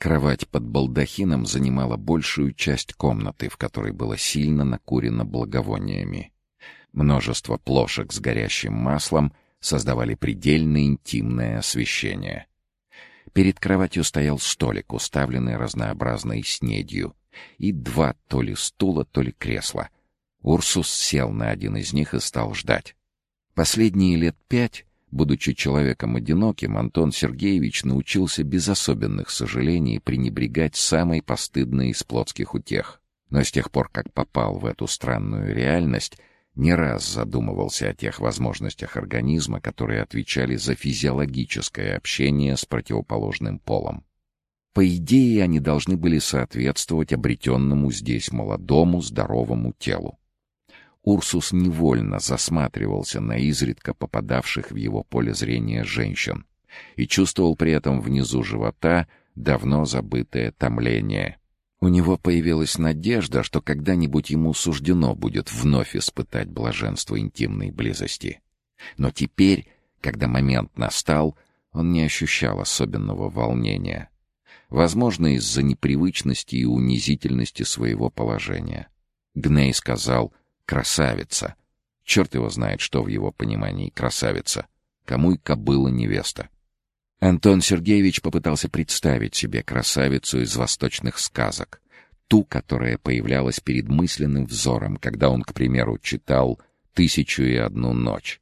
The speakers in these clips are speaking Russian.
Кровать под балдахином занимала большую часть комнаты, в которой было сильно накурено благовониями. Множество плошек с горящим маслом создавали предельно интимное освещение. Перед кроватью стоял столик, уставленный разнообразной снедью, и два то ли стула, то ли кресла. Урсус сел на один из них и стал ждать. Последние лет пять, будучи человеком одиноким, Антон Сергеевич научился без особенных сожалений пренебрегать самой постыдной из плотских утех. Но с тех пор, как попал в эту странную реальность, не раз задумывался о тех возможностях организма, которые отвечали за физиологическое общение с противоположным полом. По идее, они должны были соответствовать обретенному здесь молодому, здоровому телу. Урсус невольно засматривался на изредка попадавших в его поле зрения женщин и чувствовал при этом внизу живота давно забытое томление. У него появилась надежда, что когда-нибудь ему суждено будет вновь испытать блаженство интимной близости. Но теперь, когда момент настал, он не ощущал особенного волнения. Возможно, из-за непривычности и унизительности своего положения. Гней сказал «красавица». Черт его знает, что в его понимании красавица. Кому и кобыла невеста. Антон Сергеевич попытался представить себе красавицу из восточных сказок, ту, которая появлялась перед мысленным взором, когда он, к примеру, читал «Тысячу и одну ночь».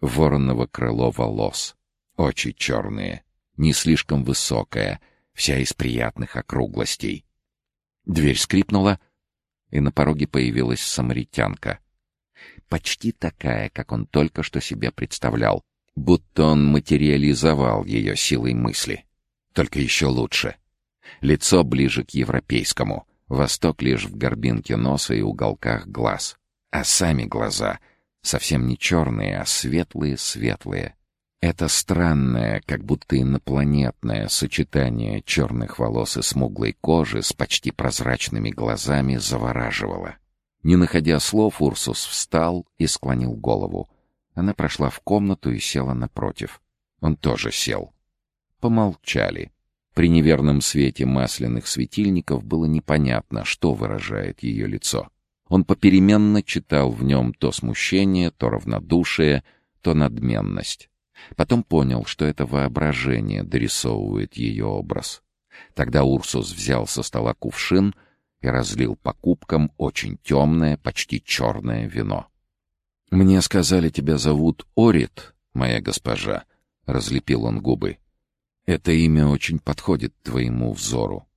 Вороново крыло волос, очи черные, не слишком высокая, вся из приятных округлостей. Дверь скрипнула, и на пороге появилась самаритянка. Почти такая, как он только что себе представлял, будто он материализовал ее силой мысли. Только еще лучше. Лицо ближе к европейскому, восток лишь в горбинке носа и уголках глаз. А сами глаза совсем не черные, а светлые-светлые. Это странное, как будто инопланетное сочетание черных волос и смуглой кожи с почти прозрачными глазами завораживало. Не находя слов, Урсус встал и склонил голову. Она прошла в комнату и села напротив. Он тоже сел. Помолчали. При неверном свете масляных светильников было непонятно, что выражает ее лицо. Он попеременно читал в нем то смущение, то равнодушие, то надменность. Потом понял, что это воображение дорисовывает ее образ. Тогда Урсус взял со стола кувшин и разлил по кубкам очень темное, почти черное вино. «Мне сказали, тебя зовут Орит, моя госпожа», — разлепил он губы. «Это имя очень подходит твоему взору».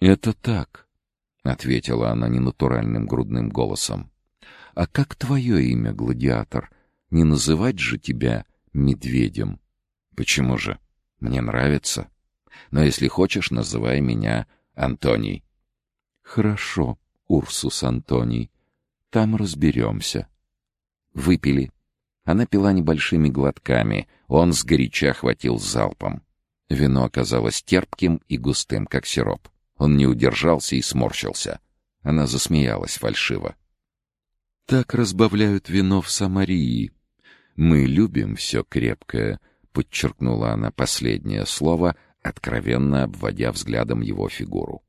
«Это так», — ответила она ненатуральным грудным голосом. «А как твое имя, гладиатор? Не называть же тебя медведем?» «Почему же? Мне нравится. Но если хочешь, называй меня Антоний». «Хорошо, Урсус Антоний. Там разберемся». Выпили. Она пила небольшими глотками, он сгоряча хватил залпом. Вино оказалось терпким и густым, как сироп. Он не удержался и сморщился. Она засмеялась фальшиво. «Так разбавляют вино в Самарии. Мы любим все крепкое», — подчеркнула она последнее слово, откровенно обводя взглядом его фигуру.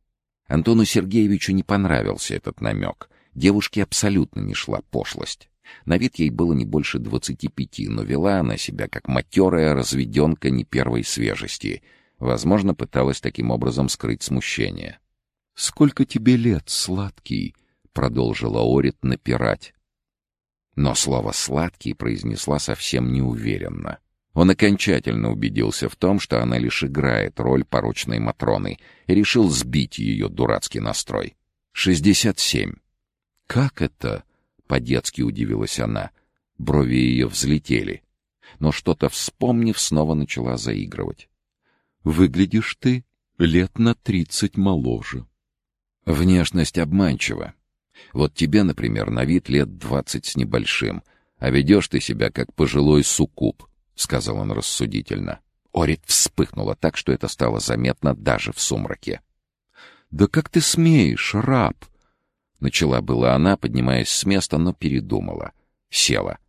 Антону Сергеевичу не понравился этот намек. Девушке абсолютно не шла пошлость. На вид ей было не больше двадцати пяти, но вела она себя как матерая разведенка не первой свежести. Возможно, пыталась таким образом скрыть смущение. «Сколько тебе лет, сладкий?» — продолжила Орит напирать. Но слово «сладкий» произнесла совсем неуверенно. Он окончательно убедился в том, что она лишь играет роль порочной Матроны, и решил сбить ее дурацкий настрой. «Шестьдесят семь». «Как это?» По-детски удивилась она. Брови ее взлетели. Но что-то вспомнив, снова начала заигрывать. «Выглядишь ты лет на тридцать моложе». «Внешность обманчива. Вот тебе, например, на вид лет двадцать с небольшим, а ведешь ты себя как пожилой суккуб», — сказал он рассудительно. Орит вспыхнула так, что это стало заметно даже в сумраке. «Да как ты смеешь, раб!» Начала была она, поднимаясь с места, но передумала. Села.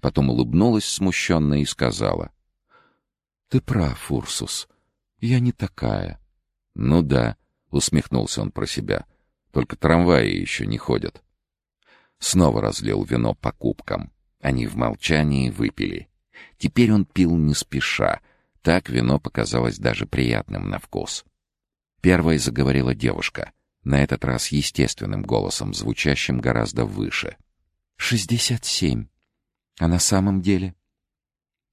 Потом улыбнулась смущенно и сказала. — Ты прав, Урсус. Я не такая. «Ну да», — усмехнулся он про себя. «Только трамваи еще не ходят». Снова разлил вино по кубкам. Они в молчании выпили. Теперь он пил не спеша. Так вино показалось даже приятным на вкус. Первой заговорила девушка, на этот раз естественным голосом, звучащим гораздо выше. «Шестьдесят семь. А на самом деле?»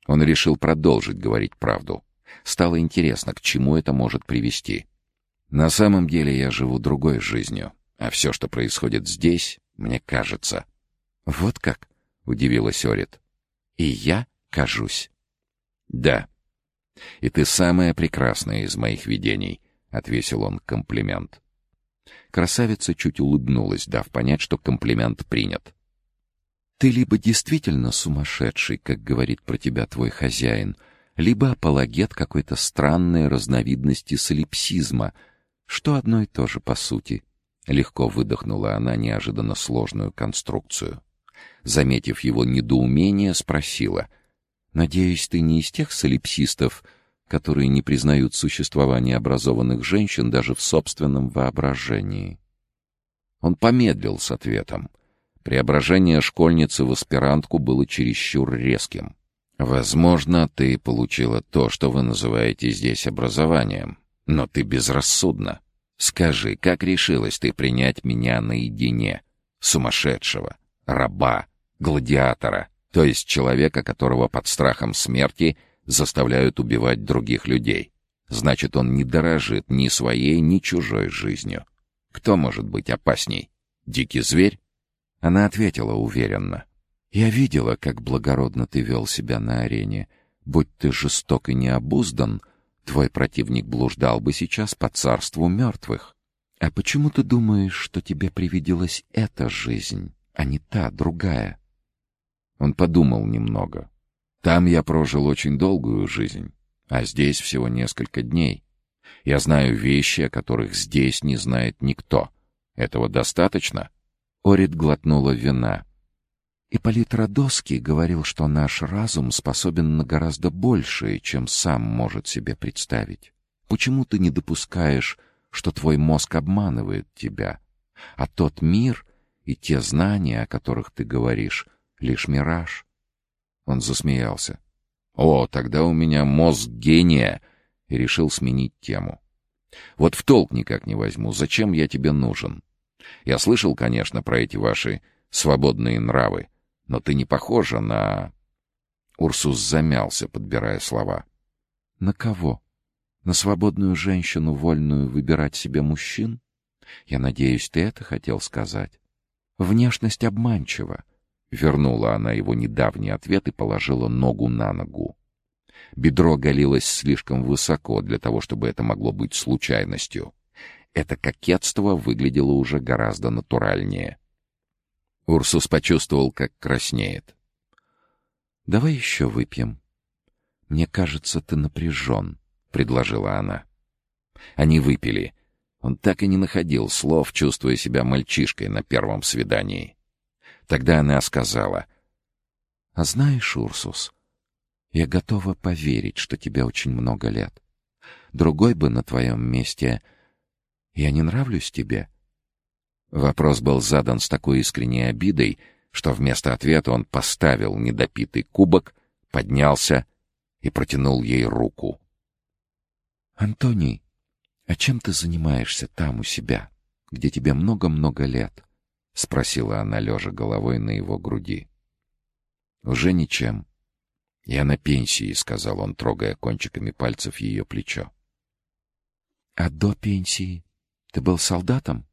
Он решил продолжить говорить правду. Стало интересно, к чему это может привести. «На самом деле я живу другой жизнью, а все, что происходит здесь, мне кажется». «Вот как?» — удивилась Орит. «И я кажусь». «Да. И ты самая прекрасная из моих видений», — отвесил он комплимент. Красавица чуть улыбнулась, дав понять, что комплимент принят. «Ты либо действительно сумасшедший, как говорит про тебя твой хозяин, либо апологет какой-то странной разновидности солипсизма, что одно и то же по сути». Легко выдохнула она неожиданно сложную конструкцию. Заметив его недоумение, спросила. «Надеюсь, ты не из тех солипсистов, которые не признают существование образованных женщин даже в собственном воображении?» Он помедлил с ответом. Преображение школьницы в аспирантку было чересчур резким. «Возможно, ты получила то, что вы называете здесь образованием, но ты безрассудна. Скажи, как решилась ты принять меня наедине, сумасшедшего, раба, гладиатора, то есть человека, которого под страхом смерти заставляют убивать других людей. Значит, он не дорожит ни своей, ни чужой жизнью. Кто может быть опасней? Дикий зверь? Она ответила уверенно. «Я видела, как благородно ты вел себя на арене. Будь ты жесток и необуздан, твой противник блуждал бы сейчас по царству мертвых. А почему ты думаешь, что тебе привиделась эта жизнь?» а не та, другая. Он подумал немного. Там я прожил очень долгую жизнь, а здесь всего несколько дней. Я знаю вещи, о которых здесь не знает никто. Этого достаточно? Орит глотнула вина. Ипполит Радоский говорил, что наш разум способен на гораздо большее, чем сам может себе представить. Почему ты не допускаешь, что твой мозг обманывает тебя, а тот мир — и те знания, о которых ты говоришь, лишь мираж. Он засмеялся. О, тогда у меня мозг гения, и решил сменить тему. Вот в толк никак не возьму, зачем я тебе нужен? Я слышал, конечно, про эти ваши свободные нравы, но ты не похожа на... Урсус замялся, подбирая слова. На кого? На свободную женщину, вольную выбирать себе мужчин? Я надеюсь, ты это хотел сказать. Внешность обманчива. Вернула она его недавний ответ и положила ногу на ногу. Бедро галилось слишком высоко для того, чтобы это могло быть случайностью. Это кокетство выглядело уже гораздо натуральнее. Урсус почувствовал, как краснеет. «Давай еще выпьем. Мне кажется, ты напряжен», — предложила она. Они выпили — он так и не находил слов, чувствуя себя мальчишкой на первом свидании. Тогда она сказала, «А знаешь, Урсус, я готова поверить, что тебе очень много лет. Другой бы на твоем месте... Я не нравлюсь тебе?» Вопрос был задан с такой искренней обидой, что вместо ответа он поставил недопитый кубок, поднялся и протянул ей руку. «Антоний, «А чем ты занимаешься там у себя, где тебе много-много лет?» — спросила она, лежа головой на его груди. «Уже ничем. Я на пенсии», — сказал он, трогая кончиками пальцев ее плечо. «А до пенсии ты был солдатом?»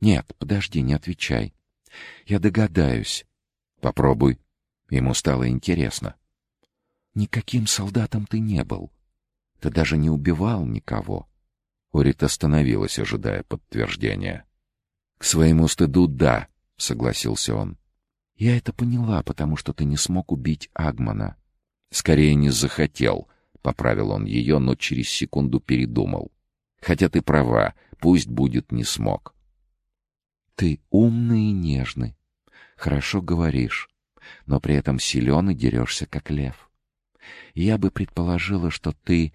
«Нет, подожди, не отвечай. Я догадаюсь. Попробуй». Ему стало интересно. «Никаким солдатом ты не был. Ты даже не убивал никого. Орит остановилась, ожидая подтверждения. «К своему стыду, да», — согласился он. «Я это поняла, потому что ты не смог убить Агмана». «Скорее не захотел», — поправил он ее, но через секунду передумал. «Хотя ты права, пусть будет не смог». «Ты умный и нежный, хорошо говоришь, но при этом силен и дерешься, как лев. Я бы предположила, что ты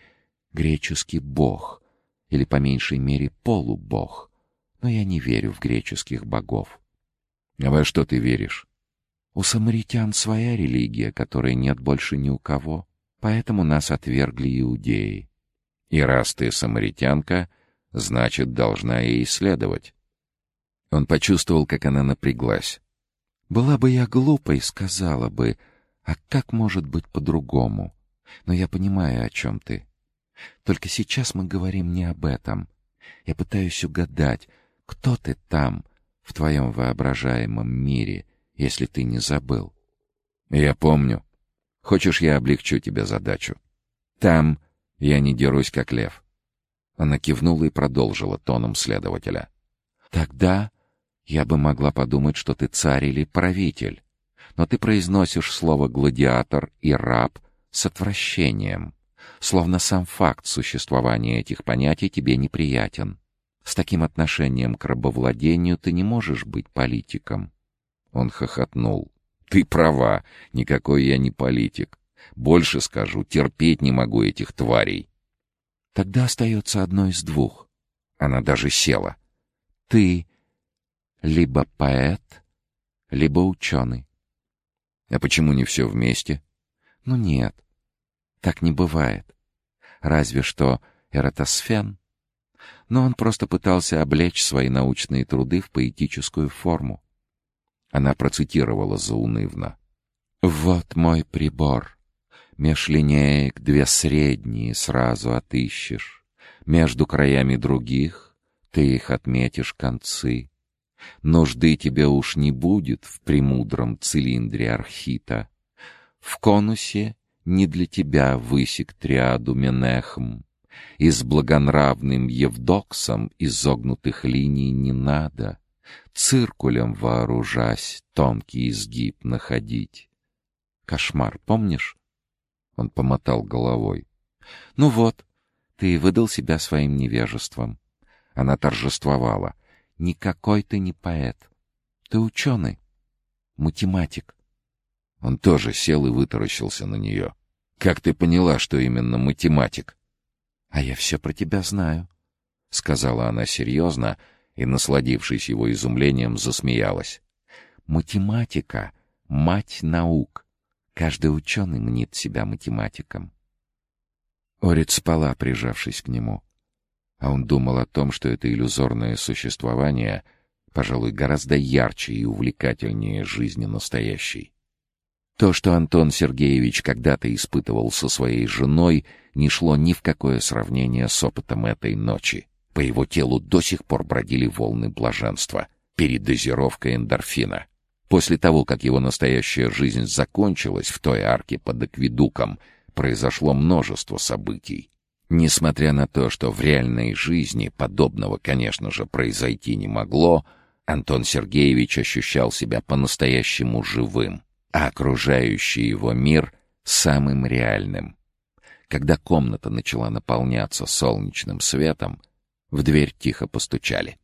греческий бог» или, по меньшей мере, полубог. Но я не верю в греческих богов. А во что ты веришь? У самаритян своя религия, которой нет больше ни у кого, поэтому нас отвергли иудеи. И раз ты самаритянка, значит, должна ей следовать. Он почувствовал, как она напряглась. Была бы я глупой, сказала бы, а как может быть по-другому? Но я понимаю, о чем ты. Только сейчас мы говорим не об этом. Я пытаюсь угадать, кто ты там, в твоем воображаемом мире, если ты не забыл. Я помню. Хочешь, я облегчу тебе задачу? Там я не дерусь, как лев. Она кивнула и продолжила тоном следователя. Тогда я бы могла подумать, что ты царь или правитель. Но ты произносишь слово «гладиатор» и «раб» с отвращением, словно сам факт существования этих понятий тебе неприятен. С таким отношением к рабовладению ты не можешь быть политиком. Он хохотнул. Ты права, никакой я не политик. Больше скажу, терпеть не могу этих тварей. Тогда остается одно из двух. Она даже села. Ты либо поэт, либо ученый. А почему не все вместе? Ну нет, так не бывает. Разве что Эратосфен. Но он просто пытался облечь свои научные труды в поэтическую форму. Она процитировала заунывно. «Вот мой прибор. Меж линеек две средние сразу отыщешь. Между краями других ты их отметишь концы. Нужды тебе уж не будет в премудром цилиндре архита. В конусе не для тебя высек триаду Менехм. И с благонравным Евдоксом изогнутых линий не надо. Циркулем вооружась, тонкий изгиб находить. Кошмар, помнишь? Он помотал головой. Ну вот, ты выдал себя своим невежеством. Она торжествовала. Никакой ты не поэт. Ты ученый, математик. Он тоже сел и вытаращился на нее. «Как ты поняла, что именно математик?» «А я все про тебя знаю», — сказала она серьезно и, насладившись его изумлением, засмеялась. «Математика — мать наук. Каждый ученый мнит себя математиком». Орит спала, прижавшись к нему. А он думал о том, что это иллюзорное существование, пожалуй, гораздо ярче и увлекательнее жизни настоящей. То, что Антон Сергеевич когда-то испытывал со своей женой, не шло ни в какое сравнение с опытом этой ночи. По его телу до сих пор бродили волны блаженства, передозировка эндорфина. После того, как его настоящая жизнь закончилась в той арке под акведуком, произошло множество событий. Несмотря на то, что в реальной жизни подобного, конечно же, произойти не могло, Антон Сергеевич ощущал себя по-настоящему живым а окружающий его мир — самым реальным. Когда комната начала наполняться солнечным светом, в дверь тихо постучали.